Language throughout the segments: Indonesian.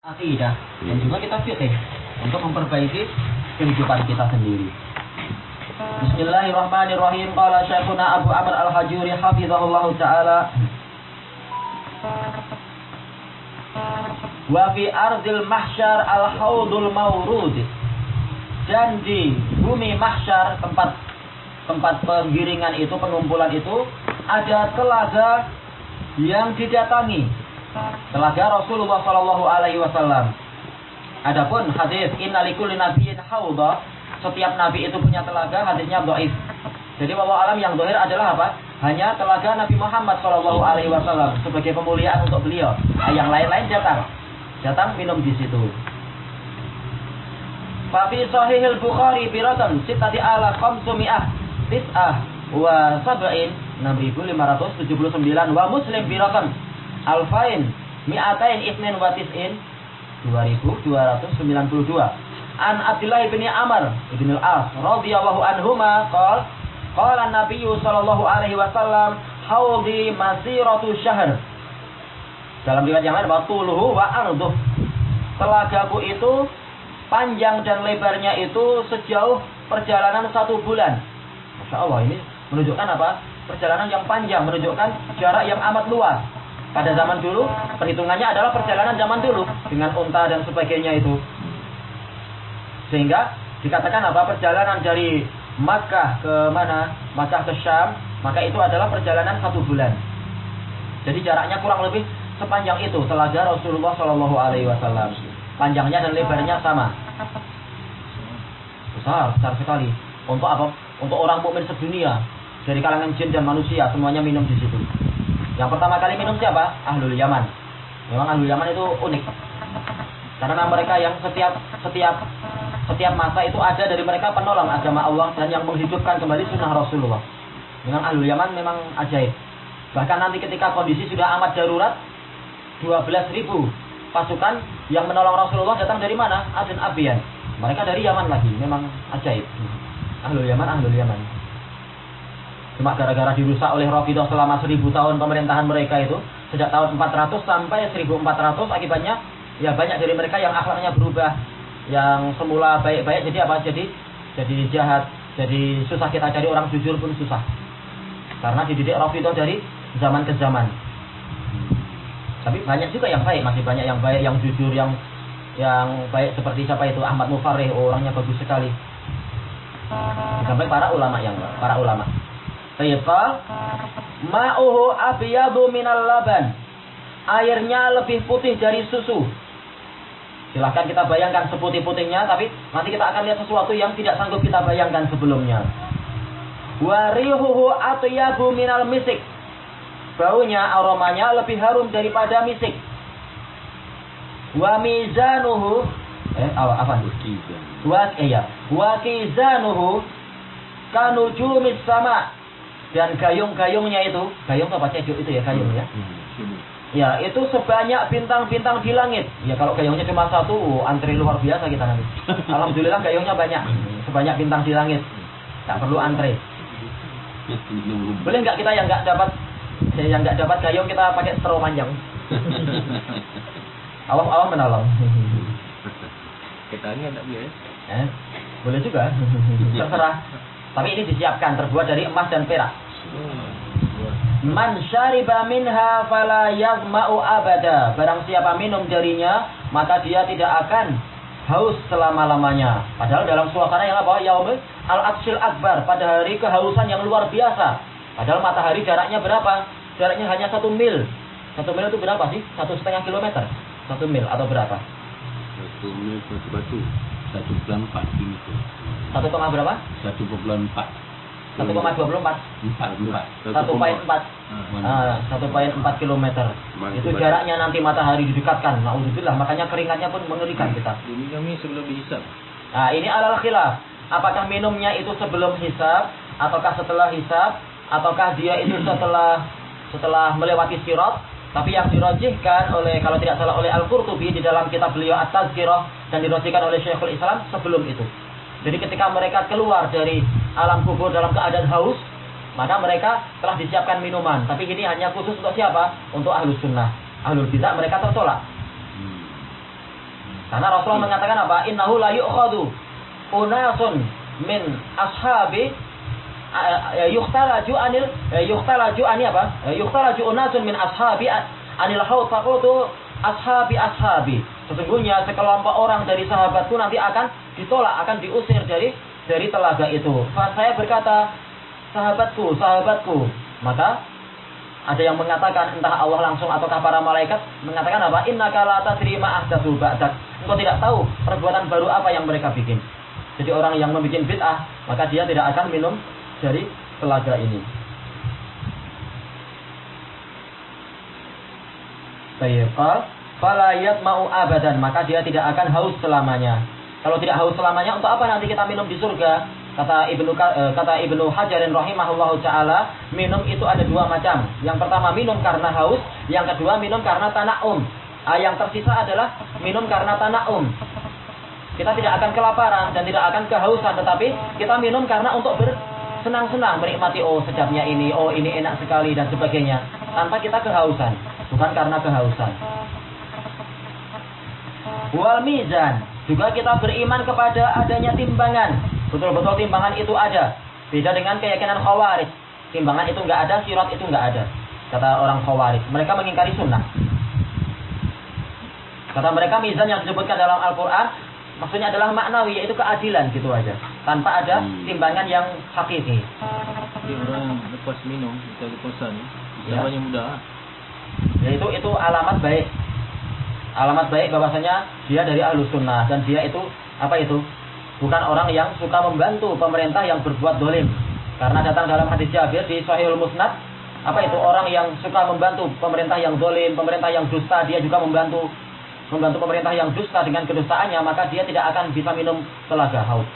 akidah dan juga kita fikih untuk memperbaiki kehidupan kita sendiri. Bismillahirrahmanirrahim. Qala Syekhuna Abu Amr Al-Hajuri hafizahullah taala Wa fi ardil mahsyar al-haudul maurud. Dan di bumi mahsyar tempat tempat penggiringan itu, pengumpulan itu ada telaga yang didatangi Telaga Rasulullah Shallallahu Alaihi Wasallam. Adapun hadis innalikul nabiyyin haudha, setiap nabi itu punya telaga, hadisnya doif. Jadi bahwa alam yang dohir adalah apa? Hanya telaga Nabi Muhammad Shallallahu Alaihi Wasallam sebagai pemuliaan untuk beliau. Nah, yang lain-lain datang, datang minum di situ. Fafi Sahihil Bukhari biratan sitati ala khamsumi'ah tis'ah wa sab'in 6579 wa Muslim biratan Alfain mi'atain isnin wa tis'in 2292 An Abdullah bin Amr bin Al-As radhiyallahu anhuma qala qala Nabi sallallahu alaihi wasallam haudi masiratu syahr. Dalam riwayat yang lain batuluhu wa arduh. Telagaku itu panjang dan lebarnya itu sejauh perjalanan satu bulan. Masya Allah ini menunjukkan apa? Perjalanan yang panjang menunjukkan jarak yang amat luas pada zaman dulu perhitungannya adalah perjalanan zaman dulu dengan unta dan sebagainya itu. Sehingga dikatakan apa perjalanan dari Makkah ke mana? Makkah ke Syam, maka itu adalah perjalanan satu bulan. Jadi jaraknya kurang lebih sepanjang itu telaga Rasulullah Shallallahu Alaihi Wasallam. Panjangnya dan lebarnya sama. Besar, besar sekali. Untuk apa? Untuk orang mukmin sedunia dari kalangan jin dan manusia semuanya minum di situ. Yang pertama kali minum siapa? Ahlul Yaman. Memang Ahlul Yaman itu unik. Karena mereka yang setiap setiap setiap masa itu ada dari mereka penolong agama Allah dan yang menghidupkan kembali sunnah Rasulullah. Memang Ahlul Yaman memang ajaib. Bahkan nanti ketika kondisi sudah amat darurat, 12 ribu pasukan yang menolong Rasulullah datang dari mana? Aden Abian. Mereka dari Yaman lagi, memang ajaib. Ahlul Yaman, Ahlul Yaman. Cuma gara-gara dirusak oleh Rafidah selama seribu tahun pemerintahan mereka itu, sejak tahun 400 sampai 1400 akibatnya ya banyak dari mereka yang akhlaknya berubah, yang semula baik-baik jadi apa? Jadi jadi jahat, jadi susah kita cari orang jujur pun susah. Karena dididik Rafidah dari zaman ke zaman. Tapi banyak juga yang baik, masih banyak yang baik, yang jujur, yang yang baik seperti siapa itu Ahmad Mufarrih, orangnya bagus sekali. Sampai para ulama yang para ulama. Tayyiba ma'uhu abyadu minal laban. Airnya lebih putih dari susu. Silahkan kita bayangkan seputih-putihnya, tapi nanti kita akan lihat sesuatu yang tidak sanggup kita bayangkan sebelumnya. Warihuhu atyabu minal misik. Baunya, aromanya lebih harum daripada misik. Wa mizanuhu eh apa? Wa eh, ya. Wa kizanuhu kanujumis sama dan gayung-gayungnya itu, gayung apa ceduk itu ya gayung ya. Ya, itu sebanyak bintang-bintang di langit. Ya, kalau gayungnya cuma satu, oh, antri luar biasa kita nanti. Alhamdulillah gayungnya banyak. Sebanyak bintang di langit. Tak perlu antri. Boleh nggak kita yang nggak dapat yang nggak dapat gayung kita pakai straw panjang? Awam-awam menolong. Kita ini tak boleh. Eh, boleh juga. Terserah. Tapi ini disiapkan terbuat dari emas dan perak. Man syariba minha fala yazma'u abada. Barang siapa minum darinya, maka dia tidak akan haus selama-lamanya. Padahal dalam suasana yang apa? Yaumul al-atsil akbar. Pada hari kehausan yang luar biasa. Padahal matahari jaraknya berapa? Jaraknya hanya satu mil. Satu mil itu berapa sih? Satu setengah kilometer. Satu mil atau berapa? Satu mil satu. Satu empat kilometer. Satu koma berapa? Satu empat. Satu koma dua puluh empat. Empat empat. Satu poin empat. Ah, Satu poin empat kilometer. Itu jaraknya nanti matahari didekatkan. Nah, Alhamdulillah, makanya keringatnya pun mengerikan kita. Ini kami sebelum dihisap. Nah, ini alal khilaf. Apakah minumnya itu sebelum hisab, ataukah setelah hisab, ataukah dia itu setelah setelah melewati sirat? Tapi yang dirojihkan oleh kalau tidak salah oleh Al-Qurtubi di dalam kitab beliau At-Tazkirah dan dirojihkan oleh Syekhul Islam sebelum itu. Jadi ketika mereka keluar dari alam kubur dalam keadaan haus, maka mereka telah disiapkan minuman. Tapi ini hanya khusus untuk siapa? Untuk ahlu sunnah. Ahlul bidah mereka tertolak. Karena Rasulullah mengatakan apa? Innahu la yu'khadu unasun min ashabi eh, yukhtalaju anil eh, yukhtalaju ani apa? Eh, Yukhtalaju unasun min ashabi anil haud faqultu ashabi ashabi. Sesungguhnya sekelompok orang dari sahabatku nanti akan ditolak, akan diusir dari dari telaga itu. Saya berkata, sahabatku, sahabatku. Maka ada yang mengatakan entah Allah langsung ataukah para malaikat mengatakan apa? Innaka la tadri ma ahdatsu ba'dak. Engkau tidak tahu perbuatan baru apa yang mereka bikin. Jadi orang yang membuat bid'ah, maka dia tidak akan minum dari telaga ini. Baik, qal, fala yatma'u abadan, maka dia tidak akan haus selamanya. Kalau tidak haus selamanya, untuk apa nanti kita minum di surga? Kata Ibnu eh, kata Ibnu Hajarin rahimahullahu taala, minum itu ada dua macam. Yang pertama minum karena haus, yang kedua minum karena tanaum. Ah, yang tersisa adalah minum karena tanaum. Kita tidak akan kelaparan dan tidak akan kehausan, tetapi kita minum karena untuk bersenang-senang, menikmati oh sedapnya ini, oh ini enak sekali dan sebagainya, tanpa kita kehausan, bukan karena kehausan. Wal mizan, juga kita beriman kepada adanya timbangan. Betul-betul timbangan itu ada. Beda dengan keyakinan khawarij. Timbangan itu nggak ada, sirat itu nggak ada. Kata orang khawarij. Mereka mengingkari sunnah. Kata mereka mizan yang disebutkan dalam Al-Quran maksudnya adalah maknawi yaitu keadilan gitu aja tanpa ada Hmm. timbangan yang hakiki Jadi orang yang lepas minum kita kepuasan Ya. Jawabannya mudah ah. yaitu itu alamat baik alamat baik bahwasanya dia dari ahlus sunnah dan dia itu apa itu bukan orang yang suka membantu pemerintah yang berbuat dolim karena datang dalam hadis Jabir di Sahihul Musnad apa itu orang yang suka membantu pemerintah yang dolim pemerintah yang dusta dia juga membantu membantu pemerintah yang dusta dengan kedustaannya maka dia tidak akan bisa minum telaga haus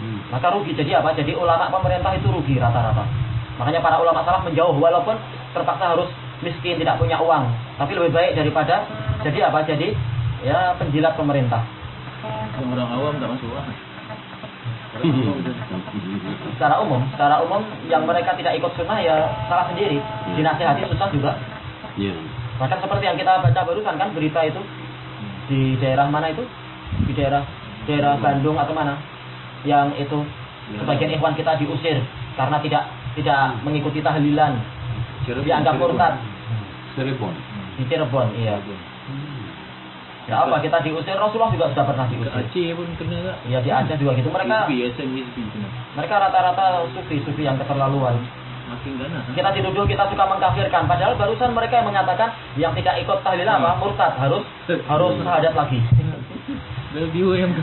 Hmm. maka rugi. Jadi apa? Jadi ulama pemerintah itu rugi rata-rata. Makanya para ulama salaf menjauh walaupun terpaksa harus miskin tidak punya uang. Tapi lebih baik daripada jadi apa? Jadi ya penjilat pemerintah. Orang awam tak masuk tu. secara umum secara umum yang mereka tidak ikut sunnah ya salah sendiri. Dinasihati susah juga. Ya. bahkan seperti yang kita baca barusan kan berita itu di daerah mana itu? Di daerah daerah Bandung atau mana yang itu sebagian ikhwan kita diusir karena tidak tidak mengikuti tahlilan. Cirebon, dianggap murtad. Cirebon. di Cirebon iya. Ya apa kita diusir? Rasulullah juga sudah pernah diusir. Aceh pun kena tak? ya di Aceh juga gitu. Mereka mereka rata-rata sufi sufi yang keterlaluan. Makin ganas. kita dituduh kita suka mengkafirkan. Padahal barusan mereka yang mengatakan yang tidak ikut tahlilan apa? Murtad. Harus harus syahadat lagi.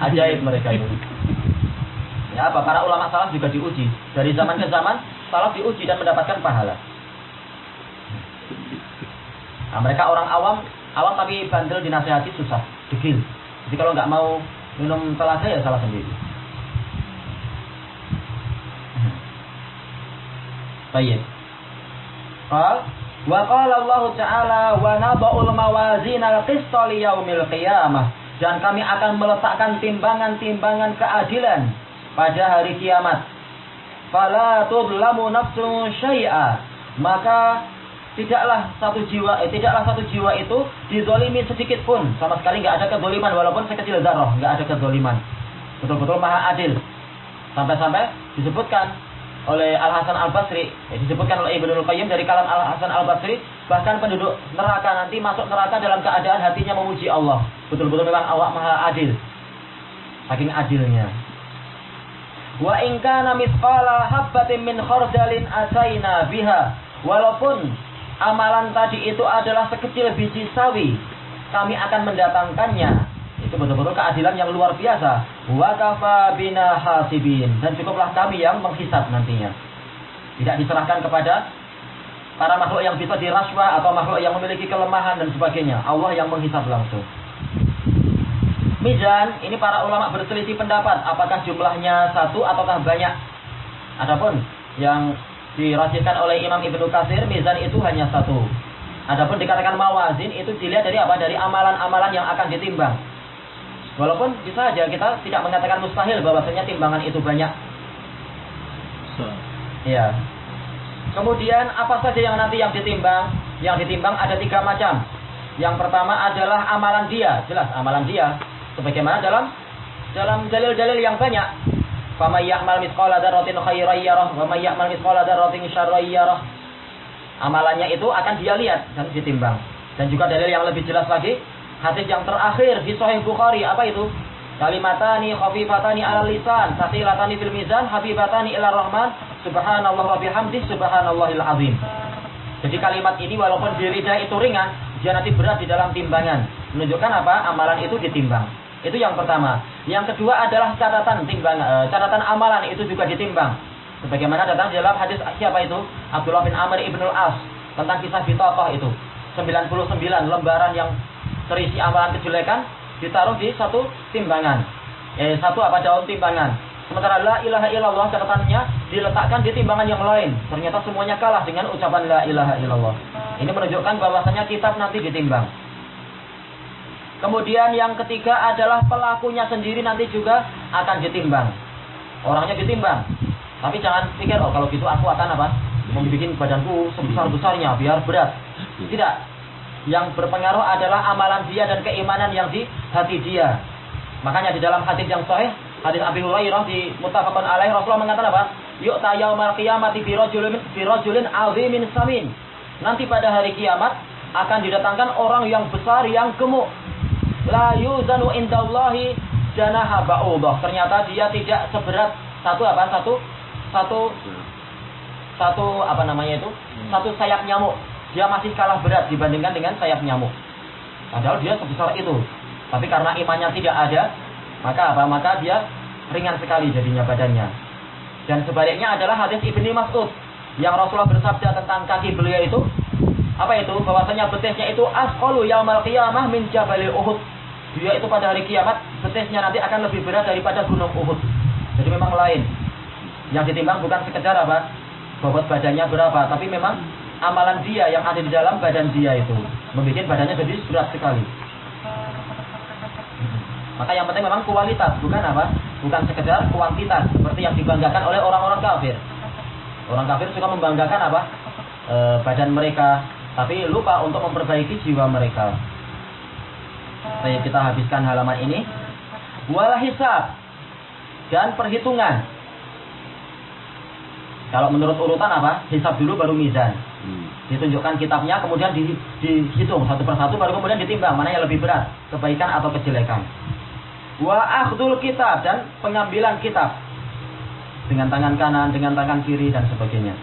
Ajaib mereka itu ya apa? Para ulama salaf juga diuji. Dari zaman ke zaman salaf diuji dan mendapatkan pahala. Nah, mereka orang awam awam tapi bandel dinasehati susah degil. Jadi kalau nggak mau minum telaga ya salah sendiri. Baik. Qal wa qala Allah Ta'ala wa nada'ul mawazin al-qista yaumil qiyamah. Dan kami akan meletakkan timbangan-timbangan keadilan pada hari kiamat. Fala tudlamu nafsun syai'a. Maka tidaklah satu jiwa eh, tidaklah satu jiwa itu dizolimi sedikit pun. Sama sekali nggak ada kezoliman walaupun sekecil zarah nggak ada kezoliman. Betul-betul maha adil. Sampai-sampai disebutkan oleh Al Hasan Al Basri ya, disebutkan oleh Ibnu Qayyim dari kalam Al Hasan Al Basri bahkan penduduk neraka nanti masuk neraka dalam keadaan hatinya memuji Allah. Betul-betul memang Allah maha adil. Saking adilnya wa in kana mithqala habbatin min khardalin ataina biha. Walaupun amalan tadi itu adalah sekecil biji sawi kami akan mendatangkannya. Itu betul-betul keadilan yang luar biasa. Wa kafa bina hasibin. Dan cukuplah kami yang menghisap nantinya. Tidak diserahkan kepada para makhluk yang bisa diraswa atau makhluk yang memiliki kelemahan dan sebagainya. Allah yang menghisap langsung Mizan, ini para ulama berselisih pendapat apakah jumlahnya satu ataukah banyak. Adapun yang dirajihkan oleh Imam Ibnu Katsir, mizan itu hanya satu. Adapun dikatakan mawazin itu dilihat dari apa? Dari amalan-amalan yang akan ditimbang. Walaupun bisa saja kita tidak mengatakan mustahil bahwasanya timbangan itu banyak. Iya. Kemudian apa saja yang nanti yang ditimbang? Yang ditimbang ada tiga macam. Yang pertama adalah amalan dia, jelas amalan dia. Sebagaimana dalam dalam dalil-dalil yang banyak. Faman ya'mal mithqala dzarratin khairan yarah wa may ya'mal mithqala dzarratin syarran yarah. Amalannya itu akan dia lihat dan ditimbang. Dan juga dalil yang lebih jelas lagi, hadis yang terakhir di Sahih Bukhari apa itu? Kalimatani khafifatani ala lisan, thaqilatani fil mizan, habibatani ila rahman, subhanallah wa bihamdi, subhanallahil azim. Jadi kalimat ini walaupun di lidah itu ringan, dia nanti berat di dalam timbangan. Menunjukkan apa? Amalan itu ditimbang. Itu yang pertama. Yang kedua adalah catatan timbang, e, catatan amalan itu juga ditimbang. Sebagaimana datang di dalam hadis siapa itu? Abdullah bin Amr ibnul As tentang kisah Bitokoh itu. 99 lembaran yang terisi amalan kejelekan ditaruh di satu timbangan. Eh, satu apa daun timbangan. Sementara la ilaha illallah catatannya diletakkan di timbangan yang lain. Ternyata semuanya kalah dengan ucapan la ilaha illallah. Ini menunjukkan bahwasanya kitab nanti ditimbang. Kemudian yang ketiga adalah pelakunya sendiri nanti juga akan ditimbang. Orangnya ditimbang. Tapi jangan pikir, oh kalau gitu aku akan apa? Membuat badanku sebesar-besarnya biar berat. Tidak. Yang berpengaruh adalah amalan dia dan keimanan yang di hati dia. Makanya di dalam hadis yang sahih, hadis Abi Hurairah di muttafaqun alaih Rasulullah mengatakan apa? Yu'ta yaumal qiyamati fi rajulin fi rajulin azimin samin. Nanti pada hari kiamat akan didatangkan orang yang besar yang gemuk. La yuzanu indallahi janaha ba'udah. Ternyata dia tidak seberat satu apa? Satu satu satu apa namanya itu? Satu sayap nyamuk dia masih kalah berat dibandingkan dengan sayap nyamuk. Padahal dia sebesar itu. Tapi karena imannya tidak ada, maka apa? Maka dia ringan sekali jadinya badannya. Dan sebaliknya adalah hadis Ibni Mas'ud yang Rasulullah bersabda tentang kaki beliau itu apa itu? Bahwasanya betisnya itu asqalu yaumal qiyamah min jabalil Uhud. Dia itu pada hari kiamat betisnya nanti akan lebih berat daripada gunung Uhud. Jadi memang lain. Yang ditimbang bukan sekedar apa? Bobot badannya berapa, tapi memang amalan dia yang ada di dalam badan dia itu membuat badannya jadi berat sekali. Maka yang penting memang kualitas, bukan apa? Bukan sekedar kuantitas seperti yang dibanggakan oleh orang-orang kafir. Orang kafir suka membanggakan apa? E, badan mereka, tapi lupa untuk memperbaiki jiwa mereka. Saya kita habiskan halaman ini. Wala hisab dan perhitungan. Kalau menurut urutan apa? Hisab dulu baru mizan. Hmm. Ditunjukkan kitabnya, kemudian di, dihitung satu persatu, baru kemudian ditimbang mana yang lebih berat, kebaikan atau kejelekan. Wa akhdul kitab dan pengambilan kitab dengan tangan kanan, dengan tangan kiri dan sebagainya.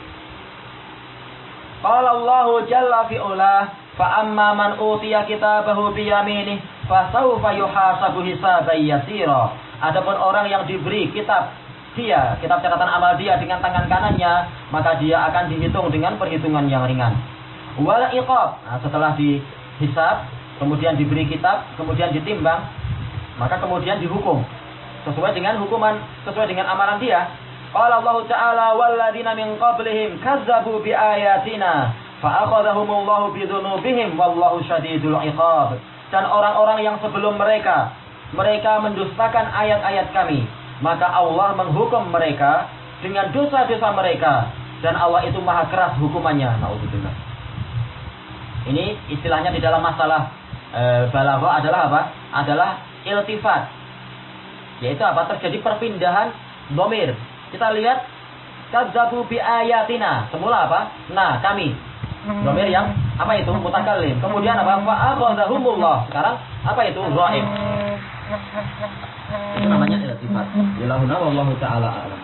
Qala Allah jalla fi ula fa amma man utiya kitabahu bi yaminih fa sawfa yuhasabu hisaban yasira. Adapun orang yang diberi kitab dia, kitab catatan amal dia dengan tangan kanannya, maka dia akan dihitung dengan perhitungan yang ringan. Wala iqab, nah, setelah dihisab, kemudian diberi kitab, kemudian ditimbang, maka kemudian dihukum sesuai dengan hukuman, sesuai dengan amalan dia. Qala Allah Ta'ala walladzina min qablihim kazzabu bi ayatina fa akhadhahumullahu bi wallahu syadidul iqab. Dan orang-orang yang sebelum mereka mereka mendustakan ayat-ayat kami maka Allah menghukum mereka dengan dosa-dosa mereka dan Allah itu maha keras hukumannya. Nauzubillah. Ini istilahnya di dalam masalah e, balaghah adalah apa? Adalah iltifat. Yaitu apa? Terjadi perpindahan domir. Kita lihat kadzabu bi ayatina. Semula apa? Nah, kami. Domir yang apa itu mutakalim. Kemudian apa? Fa'akhadahumullah. Sekarang apa itu? Ghaib. Itu namanya iltifat. Ilahuna wallahu taala alam.